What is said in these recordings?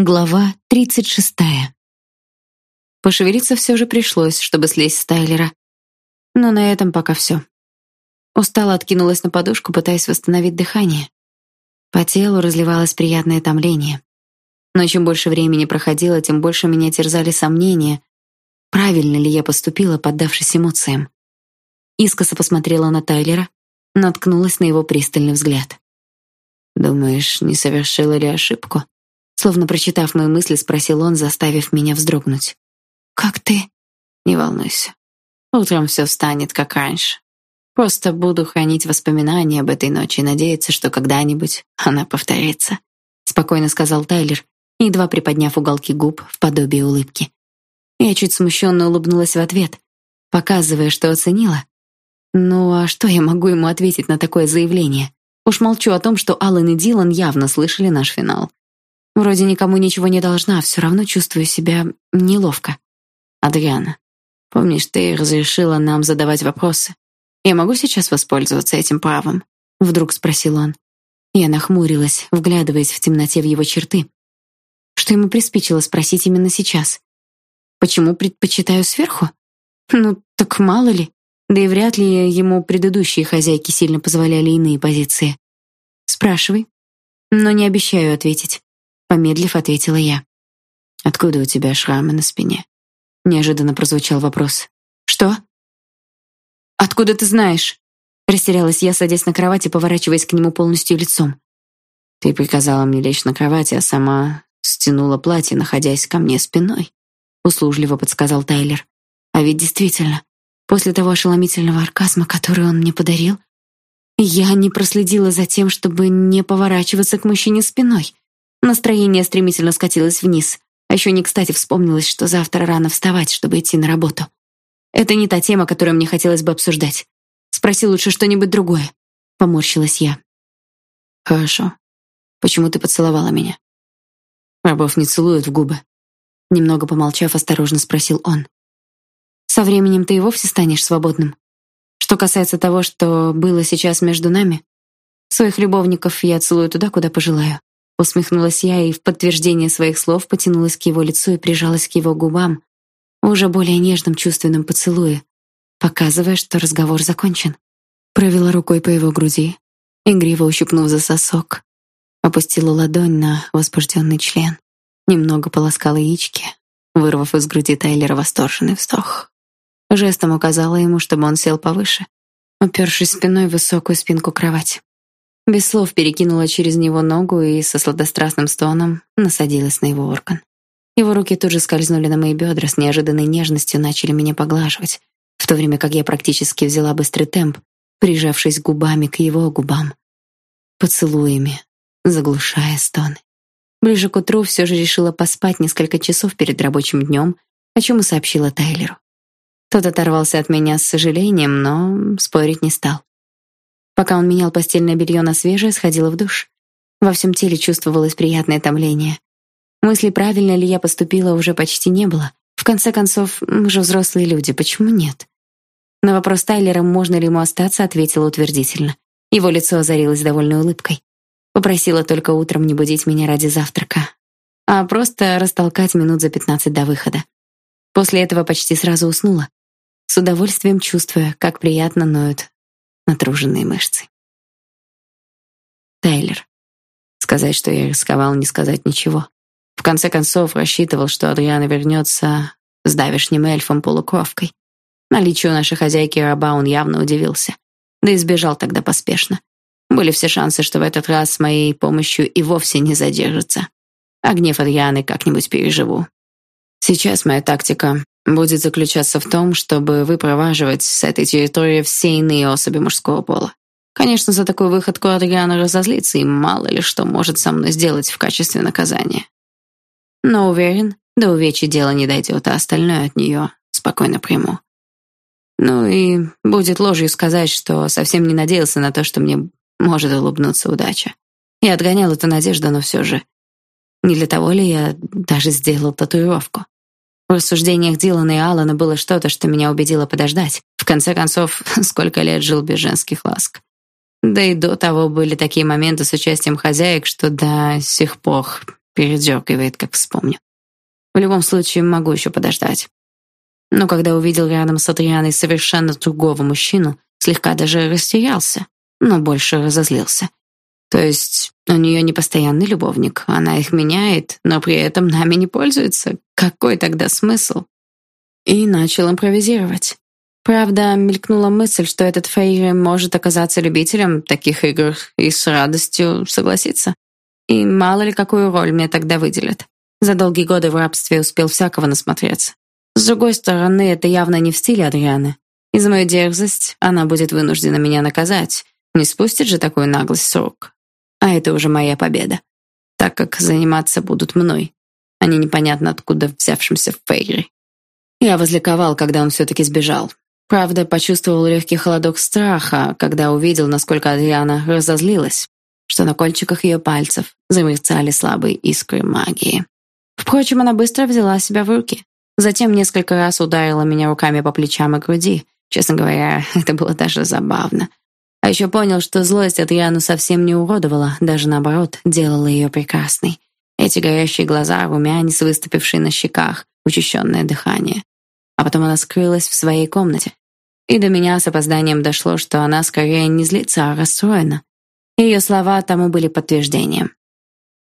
Глава 36. Пошевелиться все же пришлось, чтобы слезть с Тайлера. Но на этом пока все. Устало откинулась на подушку, пытаясь восстановить дыхание. По телу разливалось приятное томление. Но чем больше времени проходило, тем больше меня терзали сомнения, правильно ли я поступила, поддавшись эмоциям. Искоса посмотрела на Тайлера, наткнулась на его пристальный взгляд. «Думаешь, не совершила ли ошибку?» Словно прочитав мои мысли, спросил он, заставив меня вздрогнуть. «Как ты?» «Не волнуйся. Утром все встанет, как раньше. Просто буду хранить воспоминания об этой ночи и надеяться, что когда-нибудь она повторится», спокойно сказал Тайлер, едва приподняв уголки губ в подобие улыбки. Я чуть смущенно улыбнулась в ответ, показывая, что оценила. Ну а что я могу ему ответить на такое заявление? Уж молчу о том, что Аллен и Дилан явно слышали наш финал. Вроде никому ничего не должна, все равно чувствую себя неловко. Адриана, помнишь, ты разрешила нам задавать вопросы? Я могу сейчас воспользоваться этим правом? Вдруг спросил он. Я нахмурилась, вглядываясь в темноте в его черты. Что ему приспичило спросить именно сейчас? Почему предпочитаю сверху? Ну, так мало ли. Да и вряд ли ему предыдущие хозяйки сильно позволяли иные позиции. Спрашивай. Но не обещаю ответить. Помедлив, ответила я. «Откуда у тебя шрамы на спине?» Неожиданно прозвучал вопрос. «Что?» «Откуда ты знаешь?» Растерялась я, садясь на кровать и поворачиваясь к нему полностью лицом. «Ты приказала мне лечь на кровати, а сама стянула платье, находясь ко мне спиной», услужливо подсказал Тайлер. «А ведь действительно, после того ошеломительного оргазма, который он мне подарил, я не проследила за тем, чтобы не поворачиваться к мужчине спиной. Настроение стремительно скатилось вниз. А еще не кстати вспомнилось, что завтра рано вставать, чтобы идти на работу. Это не та тема, которую мне хотелось бы обсуждать. Спроси лучше что-нибудь другое. Поморщилась я. Хорошо. Почему ты поцеловала меня? Рабов не целуют в губы. Немного помолчав, осторожно спросил он. Со временем ты и вовсе станешь свободным. Что касается того, что было сейчас между нами, своих любовников я целую туда, куда пожелаю. Усмехнулась я и в подтверждение своих слов потянулась к его лицу и прижалась к его губам, уже более нежном чувственном поцелуе, показывая, что разговор закончен. Провела рукой по его груди, игриво ущипнув за сосок, опустила ладонь на возбужденный член, немного полоскала яички, вырвав из груди Тайлера восторженный вздох. Жестом указала ему, чтобы он сел повыше, упершись спиной в высокую спинку кровати. Без слов перекинула через него ногу и со сладострастным стоном насадилась на его орган. Его руки тут же скользнули на мои бедра с неожиданной нежностью, начали меня поглаживать, в то время как я практически взяла быстрый темп, прижавшись губами к его губам, поцелуями, заглушая стоны. Ближе к утру все же решила поспать несколько часов перед рабочим днем, о чем и сообщила Тайлеру. Тот оторвался от меня с сожалением, но спорить не стал. Пока он менял постельное белье на свежее, сходила в душ. Во всем теле чувствовалось приятное томление. Мысли, правильно ли я поступила, уже почти не было. В конце концов, мы же взрослые люди, почему нет? На вопрос Тайлера, можно ли ему остаться, ответила утвердительно. Его лицо озарилось довольной улыбкой. Попросила только утром не будить меня ради завтрака, а просто растолкать минут за пятнадцать до выхода. После этого почти сразу уснула, с удовольствием чувствуя, как приятно ноют натруженные мышцы. Тайлер. Сказать, что я рисковал, не сказать ничего. В конце концов, рассчитывал, что Адриана вернется с давешним эльфом-полукровкой. Наличию нашей хозяйки раба он явно удивился. Да и сбежал тогда поспешно. Были все шансы, что в этот раз с моей помощью и вовсе не задержится. А гнев Адрианы как-нибудь переживу. Сейчас моя тактика будет заключаться в том, чтобы выпроваживать с этой территории все иные особи мужского пола. Конечно, за такую выходку Адриана разозлится и мало ли что может со мной сделать в качестве наказания. Но уверен, до увечья дело не дойдет, а остальное от нее спокойно приму. Ну и будет ложью сказать, что совсем не надеялся на то, что мне может улыбнуться удача. Я отгонял эту надежду, но все же. Не для того ли я даже сделал татуировку? В рассуждениях Дилана и Алана было что-то, что меня убедило подождать. В конце концов, сколько лет жил без женских ласк. Да и до того были такие моменты с участием хозяек, что до сих пор передергивает, как вспомню. В любом случае, могу еще подождать. Но когда увидел рядом с Адрианой совершенно другого мужчину, слегка даже растерялся, но больше разозлился. То есть у нее не постоянный любовник, она их меняет, но при этом нами не пользуется. Какой тогда смысл? И начал импровизировать. Правда, мелькнула мысль, что этот Фейри может оказаться любителем таких игр и с радостью согласиться. И мало ли какую роль мне тогда выделят. За долгие годы в рабстве успел всякого насмотреться. С другой стороны, это явно не в стиле Адрианы. И за мою дерзость она будет вынуждена меня наказать. Не спустит же такую наглость с. А это уже моя победа. Так как заниматься будут мной, а не непонятно откуда взявшимся Фейри. Я возликовал, когда он все-таки сбежал. Правда, почувствовал легкий холодок страха, когда увидел, насколько Адриана разозлилась, что на кончиках ее пальцев замерцали слабые искры магии. Впрочем, она быстро взяла себя в руки. Затем несколько раз ударила меня руками по плечам и груди. Честно говоря, это было даже забавно. А еще понял, что злость Адриану совсем не уродовала, даже наоборот, делала ее прекрасной. Эти горящие глаза, румянец, выступивший на щеках, учащенное дыхание. А потом она скрылась в своей комнате. И до меня с опозданием дошло, что она скорее не злится, а расстроена. Ее слова тому были подтверждением.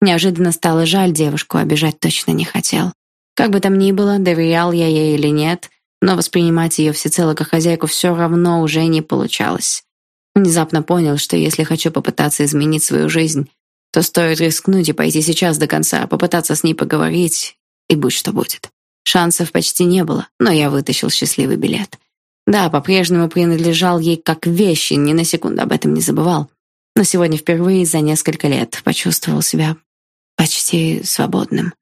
Неожиданно стало жаль девушку, обижать точно не хотел. Как бы там ни было, доверял я ей или нет, но воспринимать ее всецело как хозяйку все равно уже не получалось. Внезапно понял, что если хочу попытаться изменить свою жизнь, то стоит рискнуть и пойти сейчас до конца, попытаться с ней поговорить, и будь что будет. Шансов почти не было, но я вытащил счастливый билет. Да, по-прежнему принадлежал ей как вещи, ни на секунду об этом не забывал. Но сегодня впервые за несколько лет почувствовал себя почти свободным.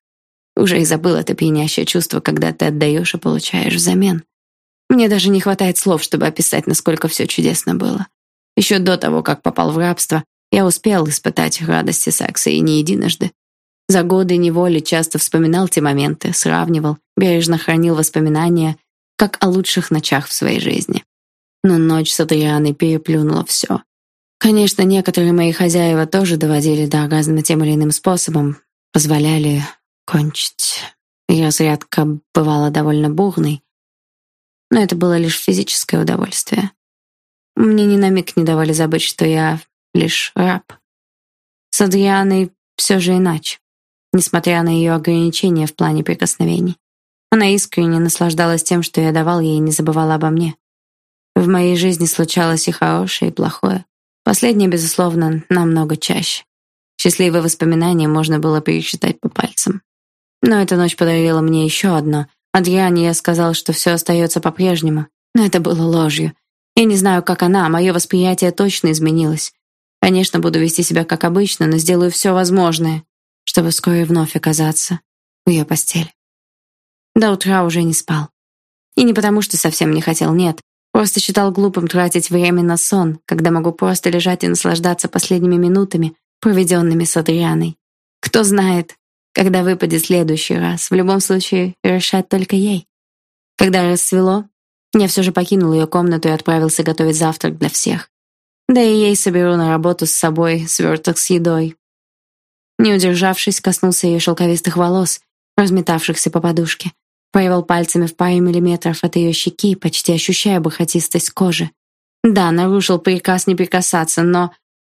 Уже и забыл это пьянящее чувство, когда ты отдаешь и получаешь взамен. Мне даже не хватает слов, чтобы описать, насколько все чудесно было. Еще до того, как попал в рабство, я успел испытать радости секса и не единожды. За годы неволи часто вспоминал те моменты, сравнивал, бережно хранил воспоминания, как о лучших ночах в своей жизни. Но ночь с Адрианой переплюнула все. Конечно, некоторые мои хозяева тоже доводили до оргазма тем или иным способом, позволяли кончить. Ее разрядка бывала довольно бурной, но это было лишь физическое удовольствие. Мне ни на миг не давали забыть, что я лишь раб. С Адрианой все же иначе, несмотря на ее ограничения в плане прикосновений. Она искренне наслаждалась тем, что я давал ей, и не забывала обо мне. В моей жизни случалось и хорошее, и плохое. Последнее, безусловно, намного чаще. Счастливые воспоминания можно было пересчитать по пальцам. Но эта ночь подарила мне еще одно. Адриане я сказал, что все остается по-прежнему. Но это было ложью. Я не знаю, как она, мое восприятие точно изменилось. Конечно, буду вести себя как обычно, но сделаю все возможное, чтобы вскоре вновь оказаться в ее постели. До утра уже не спал. И не потому, что совсем не хотел, нет. Просто считал глупым тратить время на сон, когда могу просто лежать и наслаждаться последними минутами, проведенными с Адрианой. Кто знает, когда выпадет следующий раз. В любом случае, решать только ей. Когда рассвело, я все же покинул ее комнату и отправился готовить завтрак для всех. Да и ей соберу на работу с собой сверток с едой. Не удержавшись, коснулся ее шелковистых волос, разметавшихся по подушке. Провел пальцами в паре миллиметров от ее щеки, почти ощущая бархатистость кожи. Да, нарушил приказ не прикасаться, но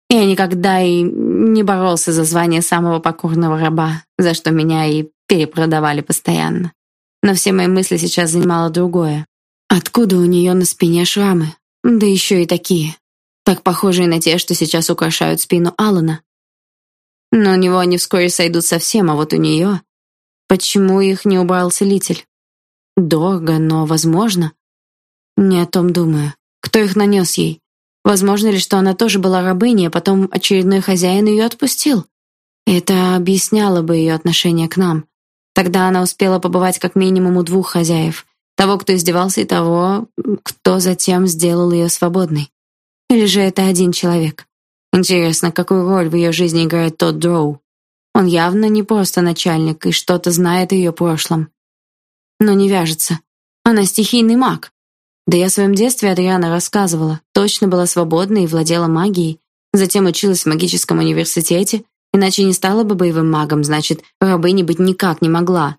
я никогда и не боролся за звание самого покорного раба, за что меня и перепродавали постоянно. Но все мои мысли сейчас занимало другое. Откуда у нее на спине шрамы? Да еще и такие. Так похожие на те, что сейчас украшают спину Алана. Но у него они вскоре сойдут совсем, а вот у нее... Почему их не убрал целитель? Дорого, но возможно. Не о том думаю. Кто их нанес ей? Возможно ли, что она тоже была рабыней, а потом очередной хозяин ее отпустил? Это объясняло бы ее отношение к нам. Тогда она успела побывать как минимум у двух хозяев. Того, кто издевался, и того, кто затем сделал ее свободной. Или же это один человек? Интересно, какую роль в ее жизни играет тот Дроу? Он явно не просто начальник и что-то знает о ее прошлом. Но не вяжется. Она стихийный маг. Да я в своем детстве Адриана рассказывала, точно была свободна и владела магией. Затем училась в магическом университете Иначе не стала бы боевым магом, значит, рабыней быть никак не могла.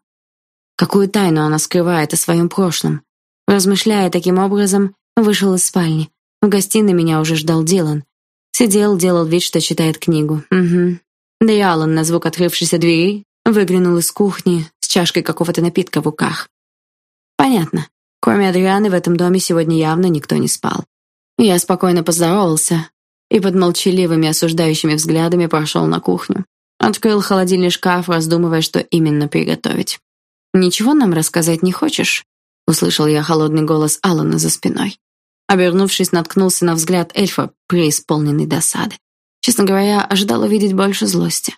Какую тайну она скрывает о своем прошлом? Размышляя таким образом, вышел из спальни. В гостиной меня уже ждал Дилан. Сидел, делал вид, что читает книгу. Угу. Да и Аллан на звук открывшейся двери выглянул из кухни с чашкой какого-то напитка в руках. Понятно. Кроме Адрианы в этом доме сегодня явно никто не спал. Я спокойно поздоровался и под молчаливыми осуждающими взглядами прошел на кухню. Открыл холодильный шкаф, раздумывая, что именно приготовить. «Ничего нам рассказать не хочешь?» Услышал я холодный голос Алана за спиной. Обернувшись, наткнулся на взгляд эльфа, преисполненный досады. Честно говоря, ожидал увидеть больше злости.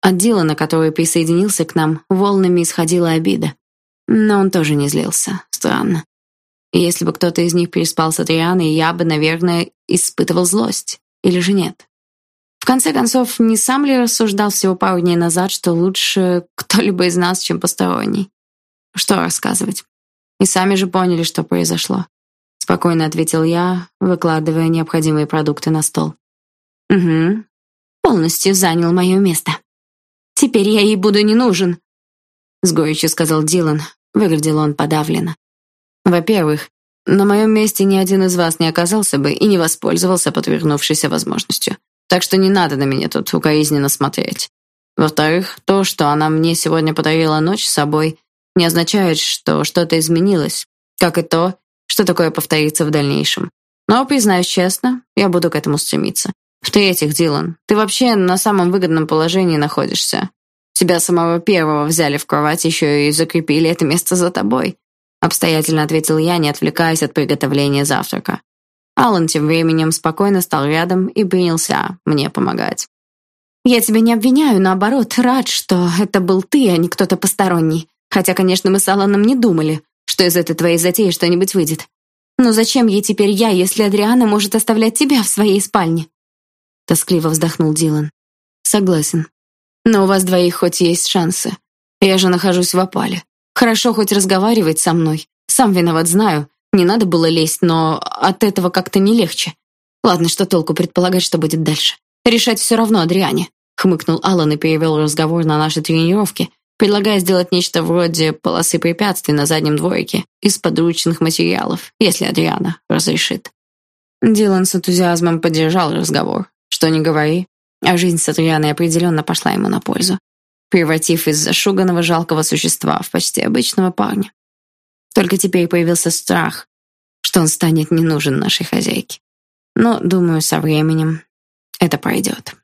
От Дилана, который присоединился к нам, волнами исходила обида. Но он тоже не злился. Странно. Если бы кто-то из них переспал с Адрианой, я бы, наверное, испытывал злость. Или же нет? Конце концов, не сам ли рассуждал всего пару дней назад, что лучше кто-либо из нас, чем посторонний? Что рассказывать? И сами же поняли, что произошло. Спокойно ответил я, выкладывая необходимые продукты на стол. Угу. Полностью занял мое место. Теперь я ей буду не нужен. С горечью сказал Дилан. Выглядел он подавленно. Во-первых, на моем месте ни один из вас не оказался бы и не воспользовался подвернувшейся возможностью. Так что не надо на меня тут укоризненно смотреть. Во-вторых, то, что она мне сегодня подарила ночь с собой, не означает, что что-то изменилось, как и то, что такое повторится в дальнейшем. Но, признаюсь честно, я буду к этому стремиться. В-третьих, Дилан, ты вообще на самом выгодном положении находишься. Тебя самого первого взяли в кровать, еще и закрепили это место за тобой. Обстоятельно ответил я, не отвлекаясь от приготовления завтрака. Алан тем временем спокойно стал рядом и принялся мне помогать. «Я тебя не обвиняю, наоборот, рад, что это был ты, а не кто-то посторонний. Хотя, конечно, мы с Аланом не думали, что из этой твоей затеи что-нибудь выйдет. Но зачем ей теперь я, если Адриана может оставлять тебя в своей спальне?» Тоскливо вздохнул Дилан. «Согласен. Но у вас двоих хоть есть шансы. Я же нахожусь в опале. Хорошо хоть разговаривать со мной. Сам виноват, знаю. Не надо было лезть, но от этого как-то не легче. Ладно, что толку предполагать, что будет дальше? Решать все равно Адриане. Хмыкнул Алан и перевел разговор на наши тренировки, предлагая сделать нечто вроде полосы препятствий на заднем дворике из подручных материалов, если Адриана разрешит. Дилан с энтузиазмом поддержал разговор. Что ни говори, а жизнь с Адрианой определенно пошла ему на пользу, превратив из зашуганного жалкого существа в почти обычного парня. Только теперь появился страх, что он станет не нужен нашей хозяйке. Но, думаю, со временем это пройдет.